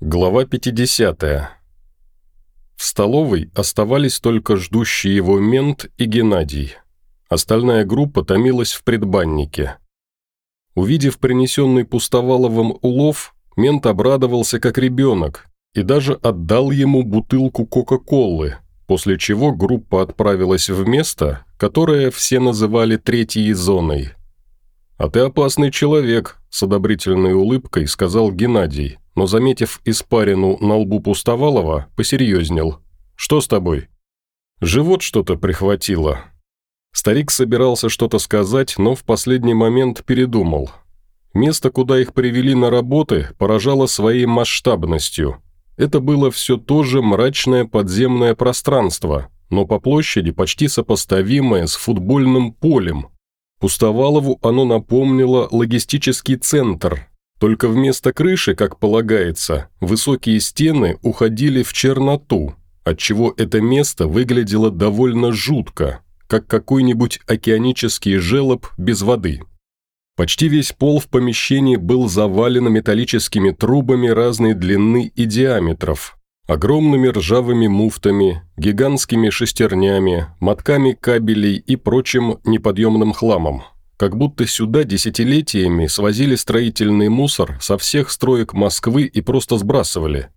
Глава 50. В столовой оставались только ждущий его мент и Геннадий. Остальная группа томилась в предбаннике. Увидев принесенный Пустоваловым улов, мент обрадовался как ребенок и даже отдал ему бутылку Кока-Колы, после чего группа отправилась в место, которое все называли третьей зоной. «А ты опасный человек», – с одобрительной улыбкой сказал Геннадий – но, заметив испарину на лбу Пустовалова, посерьезнел. «Что с тобой?» «Живот что-то прихватило». Старик собирался что-то сказать, но в последний момент передумал. Место, куда их привели на работы, поражало своей масштабностью. Это было все то же мрачное подземное пространство, но по площади почти сопоставимое с футбольным полем. Пустовалову оно напомнило логистический центр, только вместо крыши, как полагается, высокие стены уходили в черноту, отчего это место выглядело довольно жутко, как какой-нибудь океанический желоб без воды. Почти весь пол в помещении был завален металлическими трубами разной длины и диаметров, огромными ржавыми муфтами, гигантскими шестернями, мотками кабелей и прочим неподъемным хламом как будто сюда десятилетиями свозили строительный мусор со всех строек Москвы и просто сбрасывали.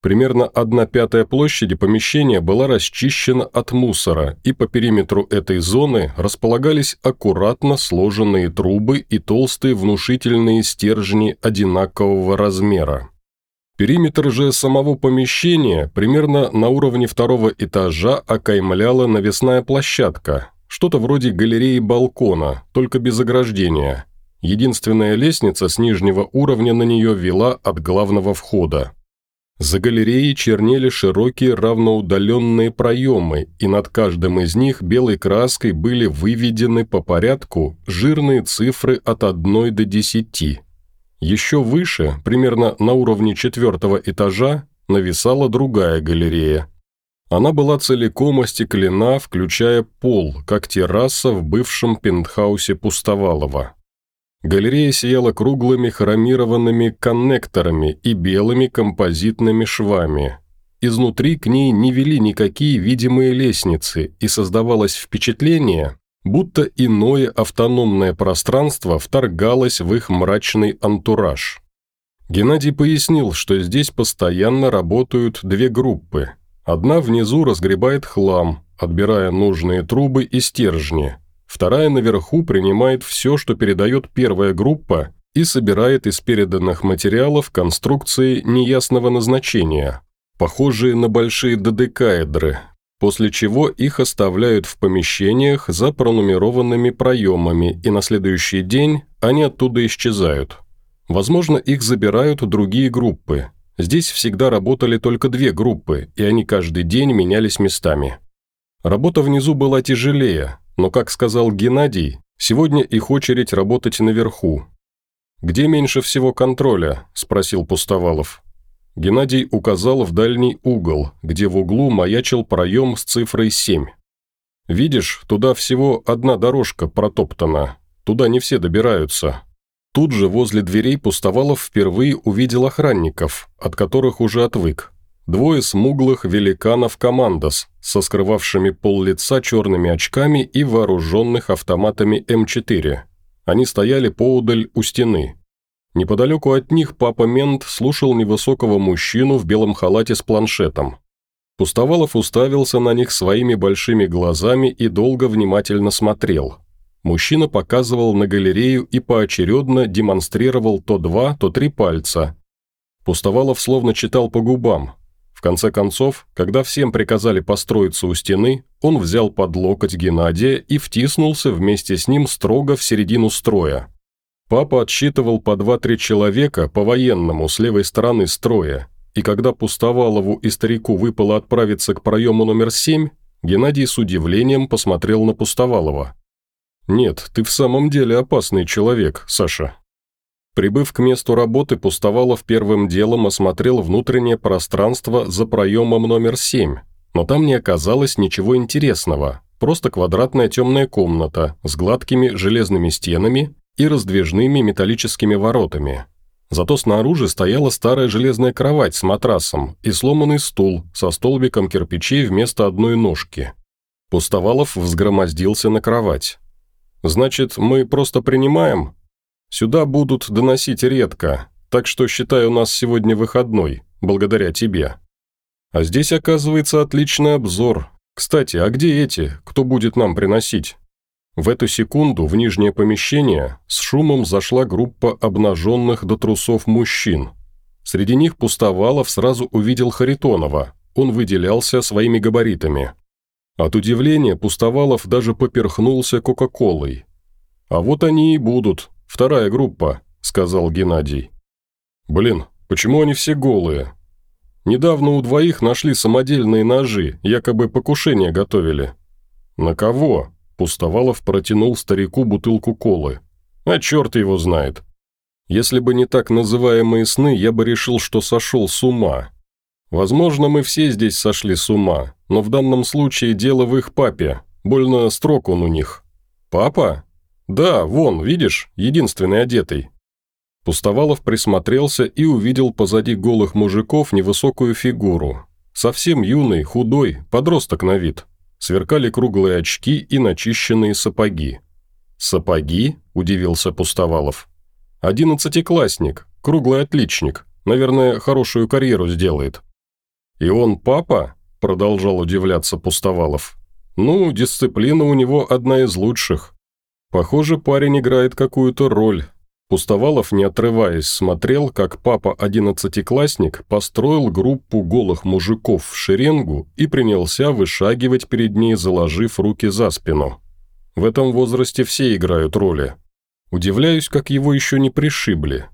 Примерно одна пятая площади помещения была расчищена от мусора, и по периметру этой зоны располагались аккуратно сложенные трубы и толстые внушительные стержни одинакового размера. Периметр же самого помещения примерно на уровне второго этажа окаймляла навесная площадка, что-то вроде галереи-балкона, только без ограждения. Единственная лестница с нижнего уровня на нее вела от главного входа. За галереей чернели широкие равноудаленные проемы, и над каждым из них белой краской были выведены по порядку жирные цифры от 1 до 10. Еще выше, примерно на уровне четвертого этажа, нависала другая галерея, она была целиком остеклена, включая пол, как терраса в бывшем пентхаусе Пустовалова. Галерея сияла круглыми хромированными коннекторами и белыми композитными швами. Изнутри к ней не вели никакие видимые лестницы, и создавалось впечатление, будто иное автономное пространство вторгалось в их мрачный антураж. Геннадий пояснил, что здесь постоянно работают две группы – Одна внизу разгребает хлам, отбирая нужные трубы и стержни. Вторая наверху принимает все, что передает первая группа, и собирает из переданных материалов конструкции неясного назначения, похожие на большие додекаэдры, после чего их оставляют в помещениях за пронумерованными проемами, и на следующий день они оттуда исчезают. Возможно, их забирают другие группы – Здесь всегда работали только две группы, и они каждый день менялись местами. Работа внизу была тяжелее, но, как сказал Геннадий, сегодня их очередь работать наверху. «Где меньше всего контроля?» – спросил Пустовалов. Геннадий указал в дальний угол, где в углу маячил проем с цифрой 7. «Видишь, туда всего одна дорожка протоптана. Туда не все добираются. Тут же возле дверей Пустовалов впервые увидел охранников, от которых уже отвык. Двое смуглых великанов-командос со скрывавшими пол лица черными очками и вооруженных автоматами М4. Они стояли поудаль у стены. Неподалеку от них папа-мент слушал невысокого мужчину в белом халате с планшетом. Пустовалов уставился на них своими большими глазами и долго внимательно смотрел – Мужчина показывал на галерею и поочередно демонстрировал то два, то три пальца. Пустовалов словно читал по губам. В конце концов, когда всем приказали построиться у стены, он взял под локоть Геннадия и втиснулся вместе с ним строго в середину строя. Папа отсчитывал по два-три человека по-военному с левой стороны строя, и когда Пустовалову и старику выпало отправиться к проему номер семь, Геннадий с удивлением посмотрел на Пустовалова. «Нет, ты в самом деле опасный человек, Саша». Прибыв к месту работы, Пустовалов первым делом осмотрел внутреннее пространство за проемом номер 7, но там не оказалось ничего интересного, просто квадратная темная комната с гладкими железными стенами и раздвижными металлическими воротами. Зато снаружи стояла старая железная кровать с матрасом и сломанный стул со столбиком кирпичей вместо одной ножки. Пустовалов взгромоздился на кровать. «Значит, мы просто принимаем? Сюда будут доносить редко, так что считай у нас сегодня выходной, благодаря тебе. А здесь, оказывается, отличный обзор. Кстати, а где эти, кто будет нам приносить?» В эту секунду в нижнее помещение с шумом зашла группа обнаженных до трусов мужчин. Среди них Пустовалов сразу увидел Харитонова, он выделялся своими габаритами. От удивления Пустовалов даже поперхнулся Кока-Колой. «А вот они и будут, вторая группа», – сказал Геннадий. «Блин, почему они все голые?» «Недавно у двоих нашли самодельные ножи, якобы покушение готовили». «На кого?» Пустовалов протянул старику бутылку колы. А черт его знает. Если бы не так называемые сны, я бы решил, что сошел с ума. Возможно, мы все здесь сошли с ума, но в данном случае дело в их папе. Больно строг он у них. Папа? Да, вон, видишь, единственный одетый. Пустовалов присмотрелся и увидел позади голых мужиков невысокую фигуру. Совсем юный, худой, подросток на вид. Сверкали круглые очки и начищенные сапоги. «Сапоги?» – удивился Пустовалов. «Одиннадцатиклассник, круглый отличник. Наверное, хорошую карьеру сделает». «И он папа?» – продолжал удивляться Пустовалов. «Ну, дисциплина у него одна из лучших. Похоже, парень играет какую-то роль, Пустовалов, не отрываясь, смотрел, как папа-одиннадцатиклассник построил группу голых мужиков в шеренгу и принялся вышагивать перед ней, заложив руки за спину. В этом возрасте все играют роли. Удивляюсь, как его еще не пришибли.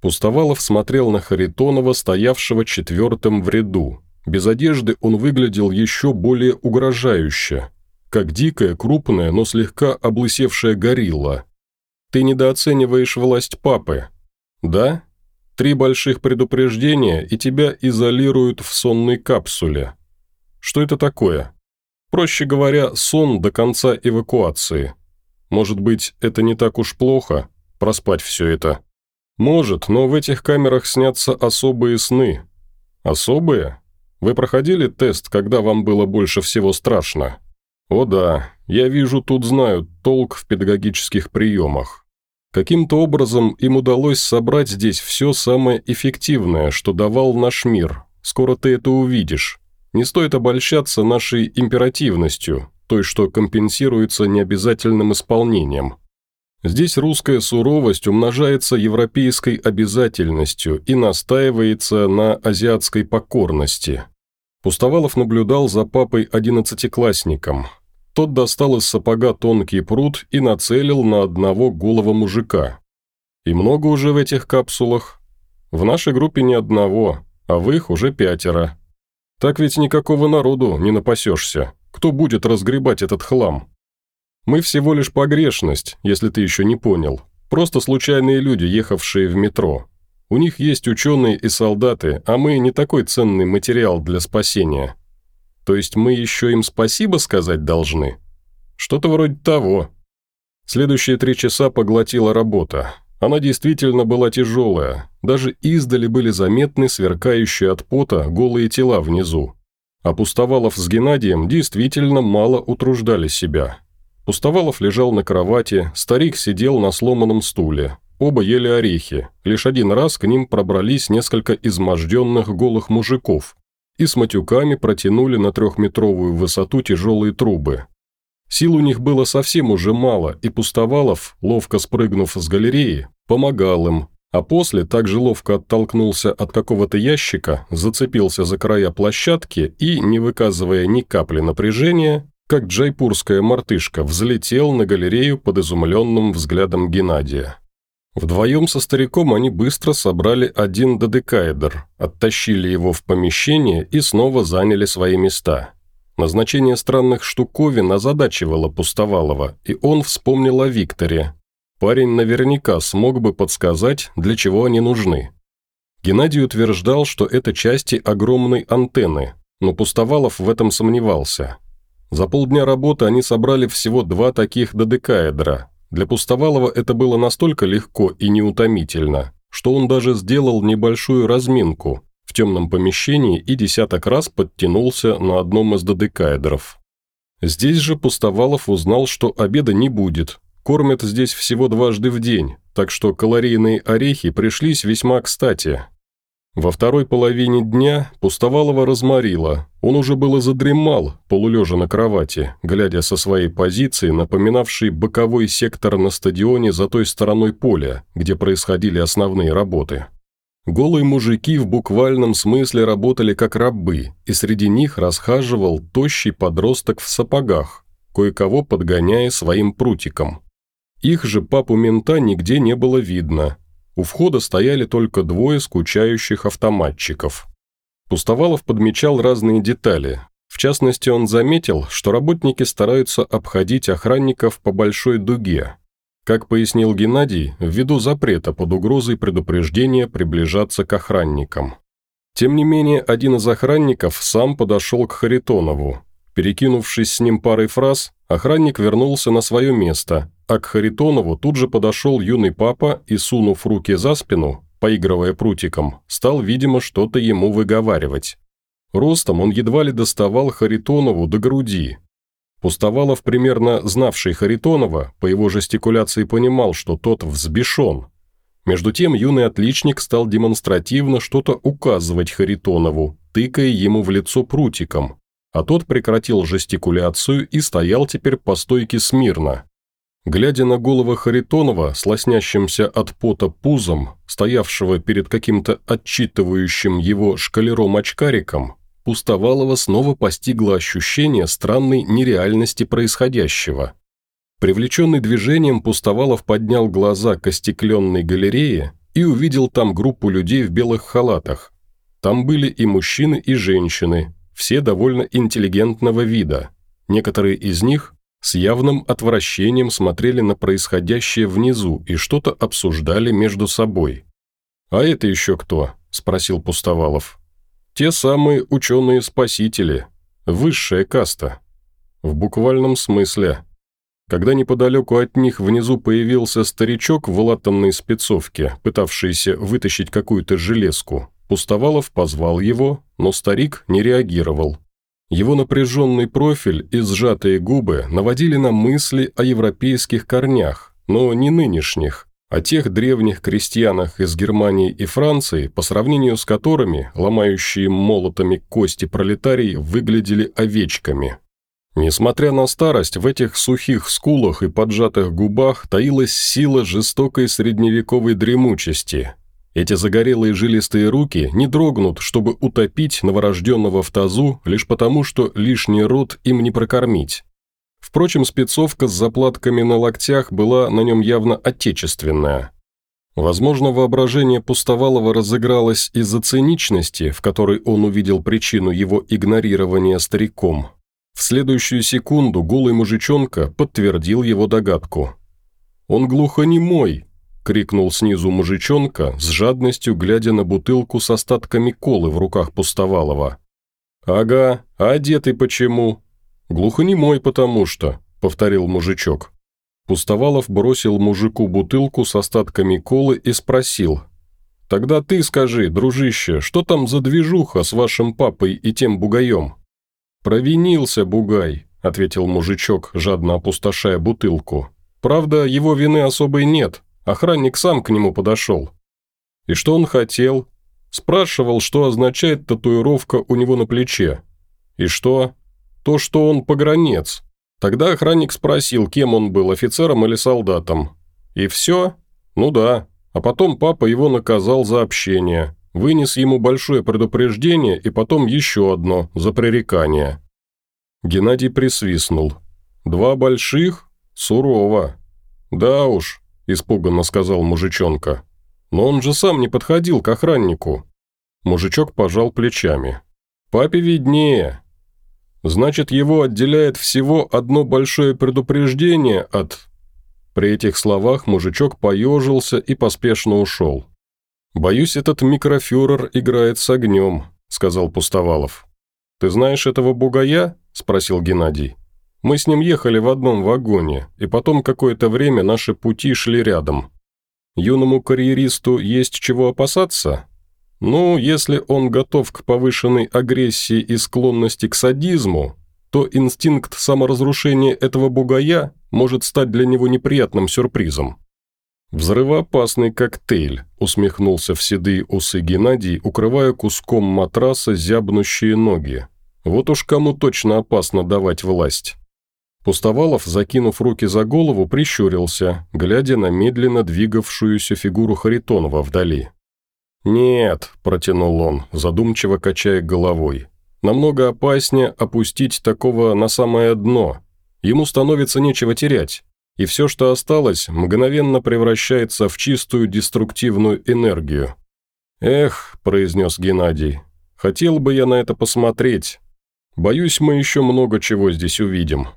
Пустовалов смотрел на Харитонова, стоявшего четвертым в ряду. Без одежды он выглядел еще более угрожающе, как дикая, крупная, но слегка облысевшая горилла – ты недооцениваешь власть папы. Да? Три больших предупреждения, и тебя изолируют в сонной капсуле. Что это такое? Проще говоря, сон до конца эвакуации. Может быть, это не так уж плохо, проспать все это? Может, но в этих камерах снятся особые сны. Особые? Вы проходили тест, когда вам было больше всего страшно? О да, я вижу, тут знают толк в педагогических приемах. Каким-то образом им удалось собрать здесь все самое эффективное, что давал наш мир. Скоро ты это увидишь. Не стоит обольщаться нашей императивностью, той, что компенсируется необязательным исполнением. Здесь русская суровость умножается европейской обязательностью и настаивается на азиатской покорности. Пустовалов наблюдал за папой-одиннадцатиклассником – тот достал из сапога тонкий пруд и нацелил на одного голого мужика. И много уже в этих капсулах? В нашей группе ни одного, а в их уже пятеро. Так ведь никакого народу не напасешься. Кто будет разгребать этот хлам? Мы всего лишь погрешность, если ты еще не понял. Просто случайные люди, ехавшие в метро. У них есть ученые и солдаты, а мы не такой ценный материал для спасения. То есть мы еще им спасибо сказать должны? Что-то вроде того. Следующие три часа поглотила работа. Она действительно была тяжелая. Даже издали были заметны сверкающие от пота голые тела внизу. А Пустовалов с Геннадием действительно мало утруждали себя. Пустовалов лежал на кровати, старик сидел на сломанном стуле. Оба ели орехи. Лишь один раз к ним пробрались несколько изможденных голых мужиков, и с матюками протянули на трехметровую высоту тяжелые трубы. Сил у них было совсем уже мало, и Пустовалов, ловко спрыгнув с галереи, помогал им, а после также ловко оттолкнулся от какого-то ящика, зацепился за края площадки и, не выказывая ни капли напряжения, как джайпурская мартышка, взлетел на галерею под изумленным взглядом Геннадия. Вдвоем со стариком они быстро собрали один додекаэдр, оттащили его в помещение и снова заняли свои места. Назначение странных штуковин озадачивало Пустовалова, и он вспомнил о Викторе. Парень наверняка смог бы подсказать, для чего они нужны. Геннадий утверждал, что это части огромной антенны, но Пустовалов в этом сомневался. За полдня работы они собрали всего два таких додекаэдра, для Пустовалова это было настолько легко и неутомительно, что он даже сделал небольшую разминку в темном помещении и десяток раз подтянулся на одном из додекаэдров. Здесь же Пустовалов узнал, что обеда не будет, кормят здесь всего дважды в день, так что калорийные орехи пришлись весьма кстати. Во второй половине дня Пустовалова разморила, он уже было задремал, полулежа на кровати, глядя со своей позиции, напоминавшей боковой сектор на стадионе за той стороной поля, где происходили основные работы. Голые мужики в буквальном смысле работали как рабы, и среди них расхаживал тощий подросток в сапогах, кое-кого подгоняя своим прутиком. Их же папу-мента нигде не было видно. У входа стояли только двое скучающих автоматчиков. Пустовалов подмечал разные детали. В частности, он заметил, что работники стараются обходить охранников по большой дуге. Как пояснил Геннадий, ввиду запрета под угрозой предупреждения приближаться к охранникам. Тем не менее, один из охранников сам подошел к Харитонову. Перекинувшись с ним парой фраз, охранник вернулся на свое место, а к Харитонову тут же подошел юный папа и, сунув руки за спину, поигрывая прутиком, стал, видимо, что-то ему выговаривать. Ростом он едва ли доставал Харитонову до груди. Пустовалов, примерно знавший Харитонова, по его жестикуляции понимал, что тот взбешен. Между тем юный отличник стал демонстративно что-то указывать Харитонову, тыкая ему в лицо прутиком, а тот прекратил жестикуляцию и стоял теперь по стойке смирно. Глядя на голову Харитонова с от пота пузом, стоявшего перед каким-то отчитывающим его шкалером-очкариком, Пустовалова снова постигло ощущение странной нереальности происходящего. Привлеченный движением, Пустовалов поднял глаза к остекленной галерее и увидел там группу людей в белых халатах. Там были и мужчины, и женщины, все довольно интеллигентного вида. Некоторые из них с явным отвращением смотрели на происходящее внизу и что-то обсуждали между собой. «А это еще кто?» – спросил Пустовалов. «Те самые ученые-спасители. Высшая каста». «В буквальном смысле». Когда неподалеку от них внизу появился старичок в латанной спецовке, пытавшийся вытащить какую-то железку, Пустовалов позвал его, но старик не реагировал. Его напряженный профиль и сжатые губы наводили на мысли о европейских корнях, но не нынешних, о тех древних крестьянах из Германии и Франции, по сравнению с которыми ломающие молотами кости пролетарий выглядели овечками. Несмотря на старость, в этих сухих скулах и поджатых губах таилась сила жестокой средневековой дремучести, эти загорелые жилистые руки не дрогнут, чтобы утопить новорожденного в тазу, лишь потому, что лишний рот им не прокормить. Впрочем, спецовка с заплатками на локтях была на нем явно отечественная. Возможно, воображение Пустовалова разыгралось из-за циничности, в которой он увидел причину его игнорирования стариком. В следующую секунду голый мужичонка подтвердил его догадку. «Он глухонемой», – крикнул снизу мужичонка, с жадностью глядя на бутылку с остатками колы в руках Пустовалова. «Ага, а одетый почему?» «Глухонемой потому что», – повторил мужичок. Пустовалов бросил мужику бутылку с остатками колы и спросил. «Тогда ты скажи, дружище, что там за движуха с вашим папой и тем бугаем?» «Провинился бугай», – ответил мужичок, жадно опустошая бутылку. «Правда, его вины особой нет, Охранник сам к нему подошел. И что он хотел? Спрашивал, что означает татуировка у него на плече. И что? То, что он погранец. Тогда охранник спросил, кем он был, офицером или солдатом. И все? Ну да. А потом папа его наказал за общение. Вынес ему большое предупреждение и потом еще одно, за пререкание. Геннадий присвистнул. «Два больших? Сурово. Да уж, испуганно сказал мужичонка. «Но он же сам не подходил к охраннику». Мужичок пожал плечами. «Папе виднее. Значит, его отделяет всего одно большое предупреждение от...» При этих словах мужичок поежился и поспешно ушел. «Боюсь, этот микрофюрер играет с огнем», – сказал Пустовалов. «Ты знаешь этого бугая?» – спросил Геннадий. Мы с ним ехали в одном вагоне, и потом какое-то время наши пути шли рядом. Юному карьеристу есть чего опасаться? Ну, если он готов к повышенной агрессии и склонности к садизму, то инстинкт саморазрушения этого бугая может стать для него неприятным сюрпризом. «Взрывоопасный коктейль», – усмехнулся в седые усы Геннадий, укрывая куском матраса зябнущие ноги. «Вот уж кому точно опасно давать власть». Пустовалов, закинув руки за голову, прищурился, глядя на медленно двигавшуюся фигуру Харитонова вдали. «Нет», – протянул он, задумчиво качая головой. «Намного опаснее опустить такого на самое дно. Ему становится нечего терять, и все, что осталось, мгновенно превращается в чистую деструктивную энергию». «Эх», – произнес Геннадий, – «хотел бы я на это посмотреть. Боюсь, мы еще много чего здесь увидим».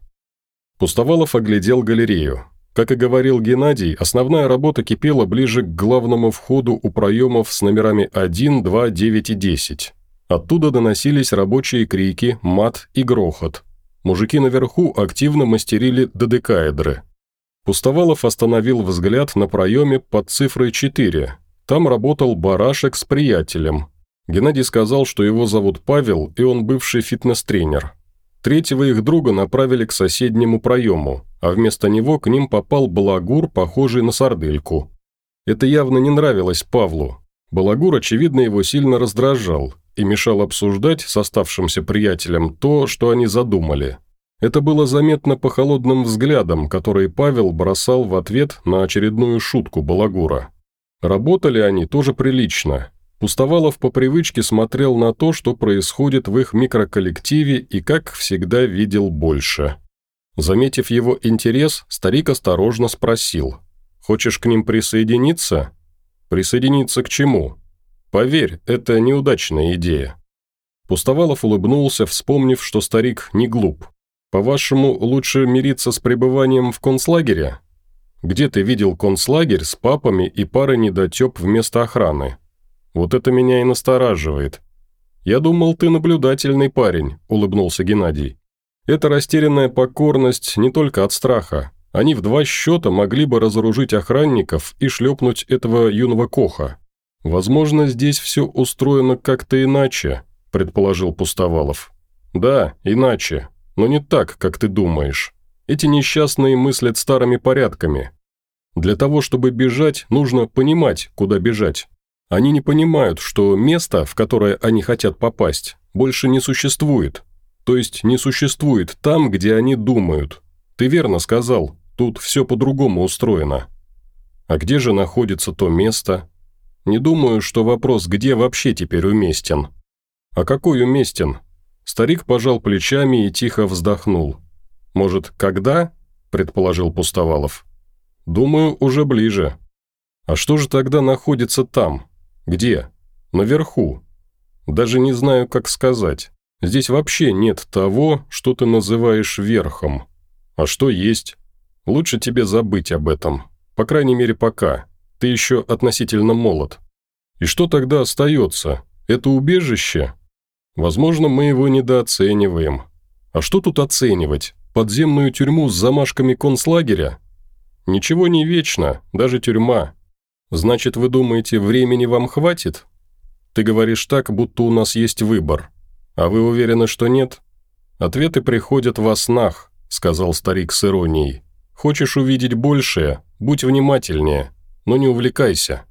Пустовалов оглядел галерею. Как и говорил Геннадий, основная работа кипела ближе к главному входу у проемов с номерами 1, 2, 9 и 10. Оттуда доносились рабочие крики, мат и грохот. Мужики наверху активно мастерили додекаэдры. Пустовалов остановил взгляд на проеме под цифрой 4. Там работал барашек с приятелем. Геннадий сказал, что его зовут Павел, и он бывший фитнес-тренер. Третьего их друга направили к соседнему проему, а вместо него к ним попал балагур, похожий на сардельку. Это явно не нравилось Павлу. Балагур, очевидно, его сильно раздражал и мешал обсуждать с оставшимся приятелем то, что они задумали. Это было заметно по холодным взглядам, которые Павел бросал в ответ на очередную шутку Балагура. Работали они тоже прилично, Пустовалов по привычке смотрел на то, что происходит в их микроколлективе и, как всегда, видел больше. Заметив его интерес, старик осторожно спросил. «Хочешь к ним присоединиться?» «Присоединиться к чему?» «Поверь, это неудачная идея». Пустовалов улыбнулся, вспомнив, что старик не глуп. «По-вашему, лучше мириться с пребыванием в концлагере?» «Где ты видел концлагерь с папами и парой недотеп вместо охраны?» Вот это меня и настораживает. Я думал, ты наблюдательный парень», – улыбнулся Геннадий. «Это растерянная покорность не только от страха. Они в два счета могли бы разоружить охранников и шлепнуть этого юного коха. Возможно, здесь все устроено как-то иначе», – предположил Пустовалов. «Да, иначе, но не так, как ты думаешь. Эти несчастные мыслят старыми порядками. Для того, чтобы бежать, нужно понимать, куда бежать. Они не понимают, что место, в которое они хотят попасть, больше не существует. То есть не существует там, где они думают. Ты верно сказал, тут все по-другому устроено. А где же находится то место? Не думаю, что вопрос «где» вообще теперь уместен. А какой уместен? Старик пожал плечами и тихо вздохнул. «Может, когда?» – предположил Пустовалов. «Думаю, уже ближе. А что же тогда находится там?» «Где?» «Наверху. Даже не знаю, как сказать. Здесь вообще нет того, что ты называешь верхом. А что есть? Лучше тебе забыть об этом. По крайней мере, пока. Ты еще относительно молод. И что тогда остается? Это убежище? Возможно, мы его недооцениваем. А что тут оценивать? Подземную тюрьму с замашками концлагеря? Ничего не вечно, даже тюрьма. «Значит, вы думаете, времени вам хватит? Ты говоришь так, будто у нас есть выбор. А вы уверены, что нет? Ответы приходят во снах», – сказал старик с иронией. «Хочешь увидеть большее? Будь внимательнее, но не увлекайся».